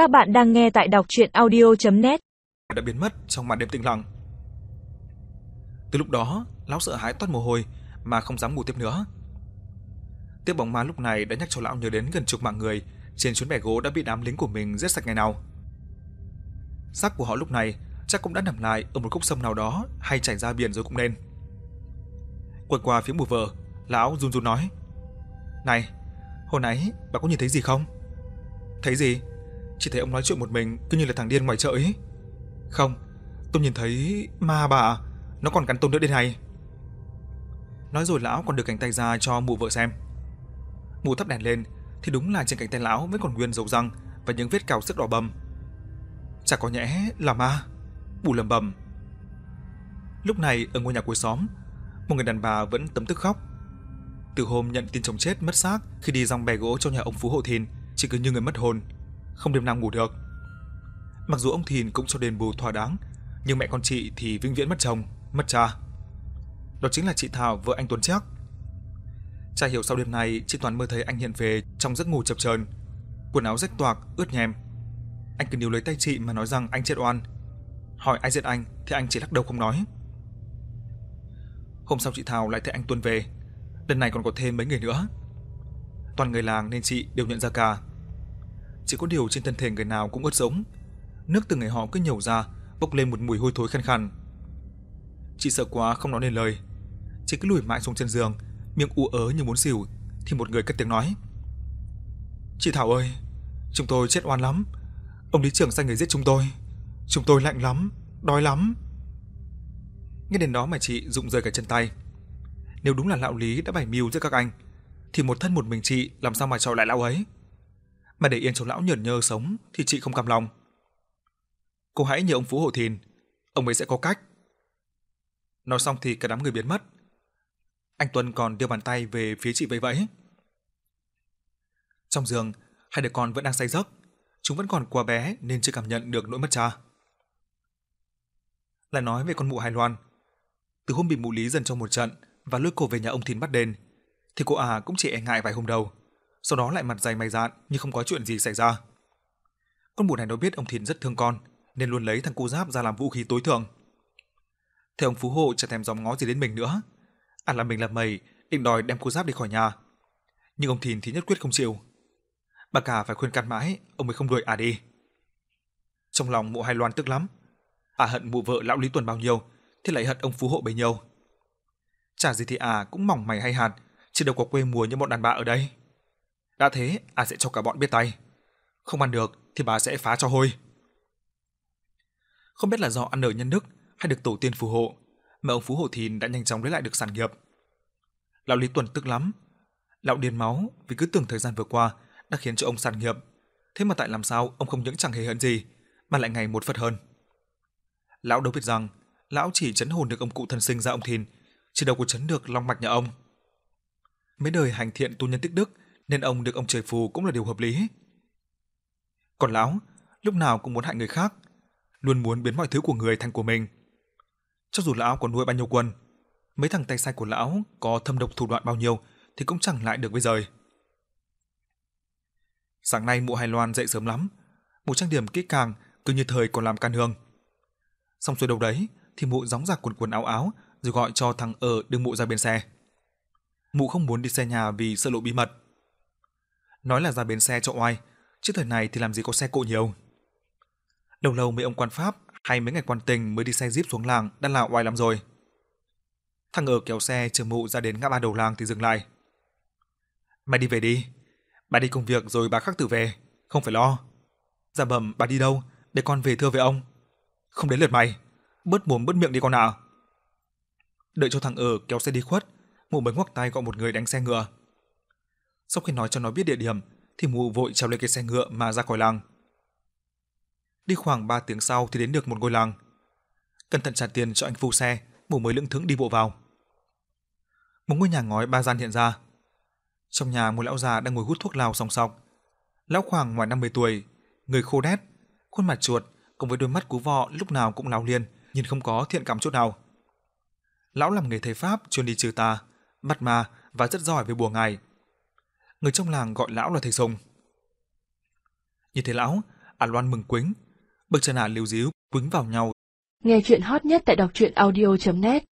Các bạn đang nghe tại đọc audio net đã biến mất trong màn đêm tĩnh lặng. Từ lúc đó, lão sợ hãi toát mồ hôi mà không dám ngủ tiếp nữa. Tiếp bóng ma lúc này đã nhắc cho lão nhớ đến gần chục mạng người trên chuyến bè gỗ đã bị đám lính của mình giết sạch ngày nào. Xác của họ lúc này chắc cũng đã nằm lại ở một khúc sông nào đó hay chảy ra biển rồi cũng nên. Quay qua phía mù vợ, lão run run nói: "Này, hồi nãy bà có nhìn thấy gì không?" "Thấy gì?" Chỉ thấy ông nói chuyện một mình cứ như là thằng điên ngoài chợ ấy. "Không, tôi nhìn thấy ma bà, nó còn cắn tôi nữa đây này." Nói rồi lão còn đưa cánh tay ra cho mụ vợ xem. Mụ thắp đèn lên thì đúng là trên cánh tay lão vẫn còn nguyên dấu răng và những vết cào sức đỏ bầm. Chả có nhẽ là ma. Bù lầm bầm. Lúc này ở ngôi nhà cuối xóm, một người đàn bà vẫn tấm tức khóc. Từ hôm nhận tin chồng chết mất xác khi đi dòng bè gỗ cho nhà ông Phú Hộ Thìn, chỉ cứ như người mất hồn, không đêm nào ngủ được. Mặc dù ông Thìn cũng cho đền bù thỏa đáng, nhưng mẹ con chị thì vĩnh viễn mất chồng, mất cha. Đó chính là chị Thảo, vợ anh Tuấn Trác. Chả hiểu sau đêm này, chị Toàn mơ thấy anh hiện về trong giấc ngủ chập chờn, quần áo rách toạc, ướt nhèm. Anh cứ níu lấy tay chị mà nói rằng anh chết oan. Hỏi ai giết anh thì anh chỉ lắc đầu không nói. Hôm sau chị Thảo lại thấy anh Tuấn về, lần này còn có thêm mấy người nữa. Toàn người làng nên chị đều nhận ra cả. Chỉ có điều trên thân thể người nào cũng ướt sũng, nước từ người họ cứ nhổ ra, bốc lên một mùi hôi thối khăn khăn. Chị sợ quá không nói nên lời, chỉ cứ lùi mãi xuống chân giường, miệng ú ớ như muốn xỉu thì một người cất tiếng nói: "Chị Thảo ơi, chúng tôi chết oan lắm. Ông lý trưởng sai người giết chúng tôi. Chúng tôi lạnh lắm, đói lắm." Nghe đến đó mà chị rụng rời cả chân tay. Nếu đúng là lão Lý đã bày mưu giết các anh, thì một thân một mình chị làm sao mà chọi lại lão ấy? Mà để yên cho lão nhởn nhơ sống thì chị không cam lòng. Cô hãy nhờ ông Phú Hộ Thìn, ông ấy sẽ có cách. Nói xong thì cả đám người biến mất. Anh Tuấn còn đưa bàn tay về phía chị vẫy vẫy. Trong giường, hai đứa con vẫn đang say giấc, chúng vẫn còn quá bé nên chưa cảm nhận được nỗi mất cha. Lại nói về con mụ Hải Loan, từ hôm bị mụ Lý dần trong một trận và lôi cô về nhà ông Thìn bắt đền, thì cô à cũng chỉ e ngại vài hôm đầu, sau đó lại mặt dày mày dạn như không có chuyện gì xảy ra. Con mụ này nó biết ông Thìn rất thương con, nên luôn lấy thằng cu giáp ra làm vũ khí tối thượng. Thế ông Phú Hộ chẳng thèm dòm ngó gì đến mình nữa, à là mình là mày, định đòi đem cô giáp đi khỏi nhà. Nhưng ông Thìn thì nhất quyết không chịu. Bà cả phải khuyên can mãi, ông mới không đuổi à đi. Trong lòng mụ Hai Loan tức lắm. À hận mụ vợ lão Lý Tuần bao nhiêu, thì lại hận ông Phú Hộ bấy nhiêu. Chả gì thì à cũng mỏng mày hay hạt, chứ đâu có quê mùa như bọn đàn bà ở đây. Đã thế, à sẽ cho cả bọn biết tay. Không ăn được thì bà sẽ phá cho hôi. Không biết là do ăn ở nhân đức hay được tổ tiên phù hộ, mà ông Phú Hộ Thìn đã nhanh chóng lấy lại được sản nghiệp. Lão Lý Tuần tức lắm. Lão điên máu vì cứ tưởng thời gian vừa qua đã khiến cho ông sản nghiệp. Thế mà tại làm sao ông không những chẳng hề hận gì, mà lại ngày một phật hơn. Lão đâu biết rằng, lão chỉ chấn hồn được ông cụ thân sinh ra ông Thìn, chứ đâu có chấn được long mạch nhà ông. Mấy đời hành thiện tu nhân tích đức nên ông được ông trời phù cũng là điều hợp lý. Còn lão, lúc nào cũng muốn hại người khác, luôn muốn biến mọi thứ của người thành của mình. Cho dù lão có nuôi bao nhiêu quân, mấy thằng tay sai của lão có thâm độc thủ đoạn bao nhiêu thì cũng chẳng lại được bây giờ. Sáng nay mụ Hải Loan dậy sớm lắm, mụ trang điểm kỹ càng cứ như thời còn làm can hương. Xong xuôi đầu đấy thì mụ gióng giạc quần quần áo áo rồi gọi cho thằng ở đưa mụ ra bên xe. Mụ không muốn đi xe nhà vì sợ lộ bí mật. Nói là ra bến xe cho oai, chứ thời này thì làm gì có xe cộ nhiều. Lâu lâu mấy ông quan pháp hay mấy ngày quan tình mới đi xe jeep xuống làng đã là oai lắm rồi. Thằng ở kéo xe chờ mụ ra đến ngã ba đầu làng thì dừng lại. Mày đi về đi. Bà đi công việc rồi bà khắc tử về, không phải lo. Dạ bẩm bà đi đâu, để con về thưa với ông. Không đến lượt mày, bớt mồm bớt miệng đi con nào. Đợi cho thằng ở kéo xe đi khuất, mụ mới ngoắc tay gọi một người đánh xe ngựa. Sau khi nói cho nó biết địa điểm, thì mụ vội trèo lên cái xe ngựa mà ra khỏi làng. Đi khoảng 3 tiếng sau thì đến được một ngôi làng. Cẩn thận trả tiền cho anh phu xe, mụ mới lững thững đi bộ vào. Một ngôi nhà ngói ba gian hiện ra. Trong nhà một lão già đang ngồi hút thuốc lào song song. Lão khoảng ngoài 50 tuổi, người khô đét, khuôn mặt chuột cùng với đôi mắt cú vọ lúc nào cũng láo liên, nhìn không có thiện cảm chút nào. Lão làm nghề thầy pháp chuyên đi trừ tà, bắt ma và rất giỏi về bùa ngải. Người trong làng gọi lão là thầy Sùng. Nhìn thấy lão, A Loan mừng quính, bậc chân hạ liều díu quính vào nhau. Nghe chuyện hot nhất tại đọc truyện audio.net